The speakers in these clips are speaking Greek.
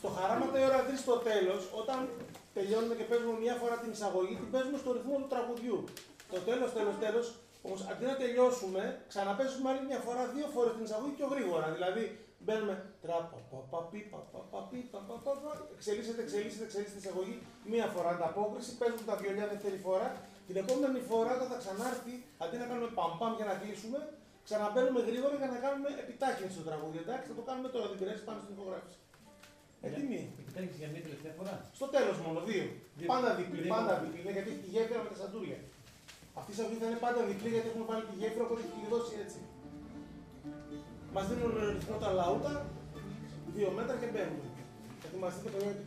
Στο χαράματα η ώρα 3 στο τέλος, όταν τελειώνουμε και παίζουμε μία φορά την εισαγωγή, την παίζουμε στο ρυθμό του τραγουδιού. Το τέλος, τέλος, τέλος, όμως αντί να τελειώσουμε, ξαναπέζουμε άλλη μια φορά, δύο φορές την εισαγωγή πιο γρήγορα. Δηλαδή μπαίνουμε τραπα, πα, πα, πι, πα, πα, πα, πι, πα, πα, πα, πα, εξελίσσεται, εξελίσσεται, εξελίσσεται η εισαγωγή, μία φορά ανταπόκριση, παίζουμε τα βιολιά δεύτερη φορά. Την επόμενη φορά όταν θα ξανάρθει, αντί να κάνουμε παμπάμ για να κλείσουμε, ξαναμπαίνουμε γρήγορα για να κάνουμε επιτάχυνση στο τραγούδι. Εντάξει, θα το κάνουμε τώρα, δεν πειράζει, πάμε στην υπογράφηση. Έτοιμοι. Επιτάχυνση για μία τελευταία φορά. Στο τέλος μόνο, δύο. Δύο. Πάντα διπλή, Δύο. πάντα διπλή, ναι, γιατί έχει τη γέφυρα με τα σαντούρια. Αυτή η σαββή θα είναι πάντα διπλή γιατί έχουμε βάλει τη γέφυρα, οπότε έχει κλειδώσει έτσι. Μας δίνουν ρυθμό τα λαούτα, δύο μέτρα και μπαίνουμε. Ετοιμαστείτε παιδιά και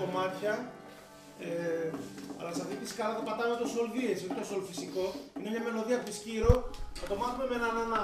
κομμάτια. Ε, αλλά σε αυτή τη σκάλα θα πατάμε το sol δίεση, όχι το sol φυσικό. Είναι μια μελωδία από τη Σκύρο. Θα το μάθουμε με ένα να να. Να, να, να.